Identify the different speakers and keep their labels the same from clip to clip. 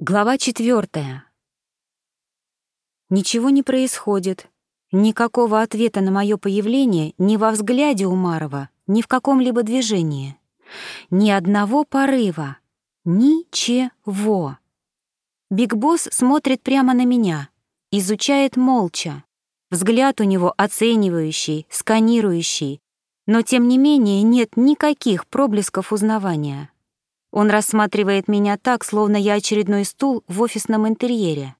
Speaker 1: Глава четвертая. Ничего не происходит. Никакого ответа на мое появление ни во взгляде Умарова, ни в каком-либо движении. Ни одного порыва. Ничего. Биг Босс смотрит прямо на меня, изучает молча. Взгляд у него оценивающий, сканирующий, но тем не менее нет никаких проблесков узнавания. Он рассматривает меня так, словно я очередной стул в офисном интерьере.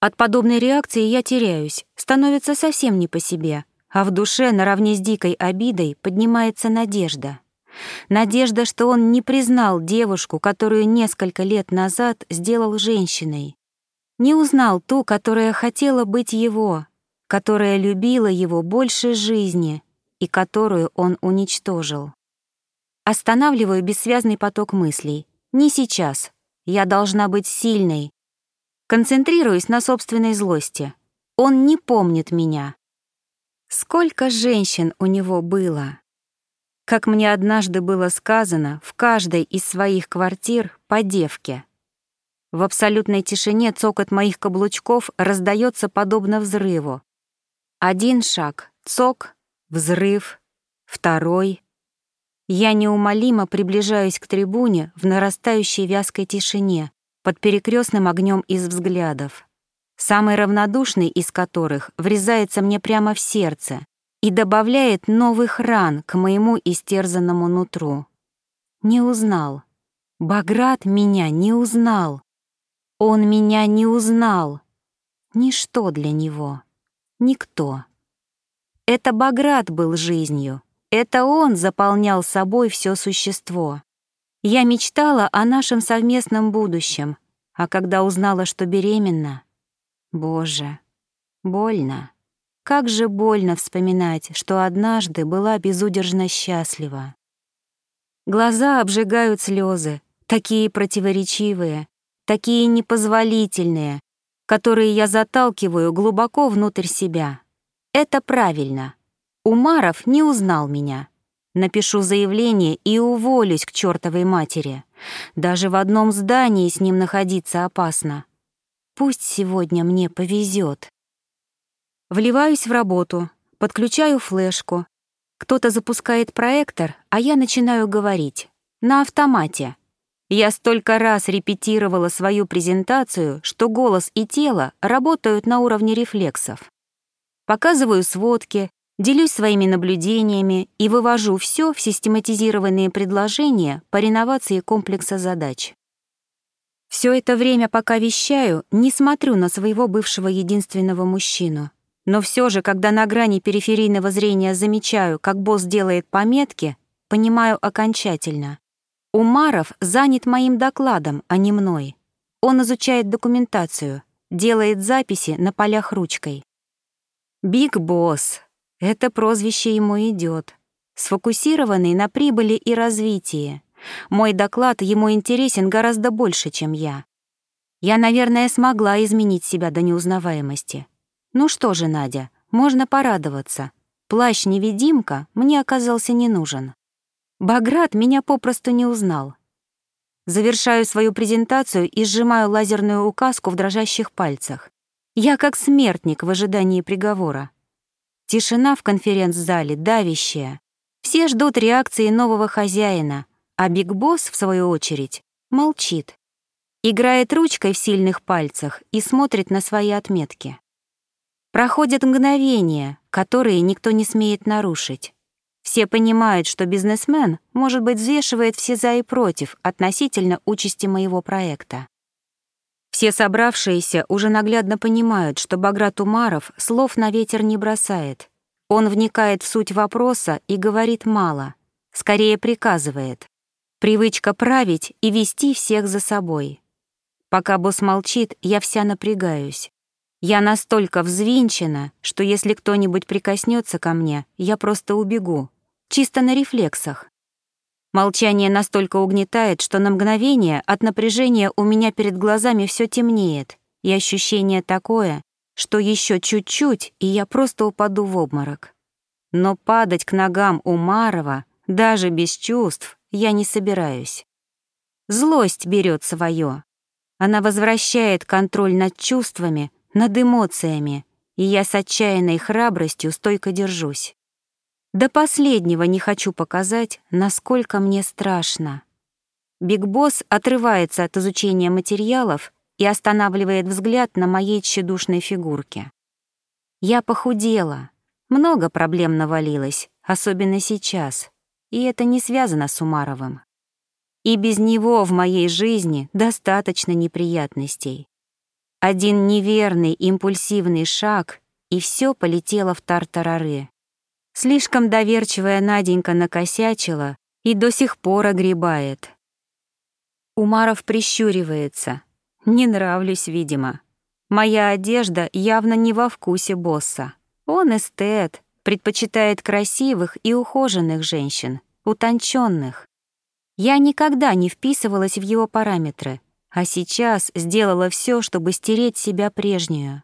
Speaker 1: От подобной реакции я теряюсь, становится совсем не по себе, а в душе наравне с дикой обидой поднимается надежда. Надежда, что он не признал девушку, которую несколько лет назад сделал женщиной. Не узнал ту, которая хотела быть его, которая любила его больше жизни и которую он уничтожил. Останавливаю бессвязный поток мыслей. Не сейчас. Я должна быть сильной. Концентрируюсь на собственной злости. Он не помнит меня. Сколько женщин у него было? Как мне однажды было сказано, в каждой из своих квартир по девке. В абсолютной тишине цокот моих каблучков раздается подобно взрыву. Один шаг — цок, взрыв, второй — я неумолимо приближаюсь к трибуне в нарастающей вязкой тишине, под перекрестным огнем из взглядов, самый равнодушный из которых врезается мне прямо в сердце и добавляет новых ран к моему истерзанному нутру. Не узнал. Баграт меня не узнал. Он меня не узнал. Ничто для него. Никто. Это Баграт был жизнью, это он заполнял собой все существо. Я мечтала о нашем совместном будущем, а когда узнала, что беременна... Боже, больно. Как же больно вспоминать, что однажды была безудержно счастлива. Глаза обжигают слезы, такие противоречивые, такие непозволительные, которые я заталкиваю глубоко внутрь себя. Это правильно. Умаров не узнал меня. Напишу заявление и уволюсь к чертовой матери. Даже в одном здании с ним находиться опасно. Пусть сегодня мне повезет. Вливаюсь в работу, подключаю флешку. Кто-то запускает проектор, а я начинаю говорить. На автомате. Я столько раз репетировала свою презентацию, что голос и тело работают на уровне рефлексов. Показываю сводки, Делюсь своими наблюдениями и вывожу все в систематизированные предложения по реновации комплекса задач. Все это время, пока вещаю, не смотрю на своего бывшего единственного мужчину. Но все же, когда на грани периферийного зрения замечаю, как босс делает пометки, понимаю окончательно. Умаров занят моим докладом, а не мной. Он изучает документацию, делает записи на полях ручкой. «Биг Босс», это прозвище ему идет. Сфокусированный на прибыли и развитии. Мой доклад ему интересен гораздо больше, чем я. Я, наверное, смогла изменить себя до неузнаваемости. Ну что же, Надя, можно порадоваться. Плащ-невидимка мне оказался не нужен. Баграт меня попросту не узнал. Завершаю свою презентацию и сжимаю лазерную указку в дрожащих пальцах. Я как смертник в ожидании приговора. Тишина в конференц-зале давящая. Все ждут реакции нового хозяина, а Биг Босс, в свою очередь, молчит. Играет ручкой в сильных пальцах и смотрит на свои отметки. Проходят мгновения, которые никто не смеет нарушить. Все понимают, что бизнесмен, может быть, взвешивает все за и против относительно участи моего проекта. Все собравшиеся уже наглядно понимают, что Баграт Умаров слов на ветер не бросает. Он вникает в суть вопроса и говорит мало, скорее приказывает. Привычка править и вести всех за собой. Пока босс молчит, я вся напрягаюсь. Я настолько взвинчена, что если кто-нибудь прикоснется ко мне, я просто убегу. Чисто на рефлексах. Молчание настолько угнетает, что на мгновение от напряжения у меня перед глазами все темнеет, и ощущение такое, что еще чуть-чуть, и я просто упаду в обморок. Но падать к ногам у Марова, даже без чувств, я не собираюсь. Злость берет свое. Она возвращает контроль над чувствами, над эмоциями, и я с отчаянной храбростью стойко держусь. До последнего не хочу показать, насколько мне страшно. Биг Босс отрывается от изучения материалов и останавливает взгляд на моей тщедушной фигурке. Я похудела, много проблем навалилось, особенно сейчас, и это не связано с Умаровым. И без него в моей жизни достаточно неприятностей. Один неверный, импульсивный шаг, и все полетело в тартарары. Слишком доверчивая Наденька накосячила и до сих пор огребает. Умаров прищуривается. Не нравлюсь, видимо. Моя одежда явно не во вкусе босса. Он эстет, предпочитает красивых и ухоженных женщин, утонченных. Я никогда не вписывалась в его параметры, а сейчас сделала все, чтобы стереть себя прежнюю.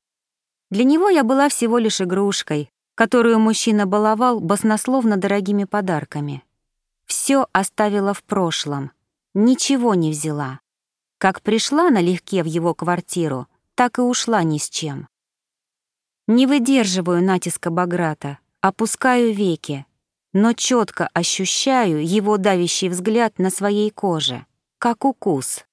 Speaker 1: Для него я была всего лишь игрушкой, которую мужчина баловал баснословно дорогими подарками. Все оставила в прошлом, ничего не взяла. Как пришла налегке в его квартиру, так и ушла ни с чем. Не выдерживаю натиска Баграта, опускаю веки, но четко ощущаю его давящий взгляд на своей коже, как укус.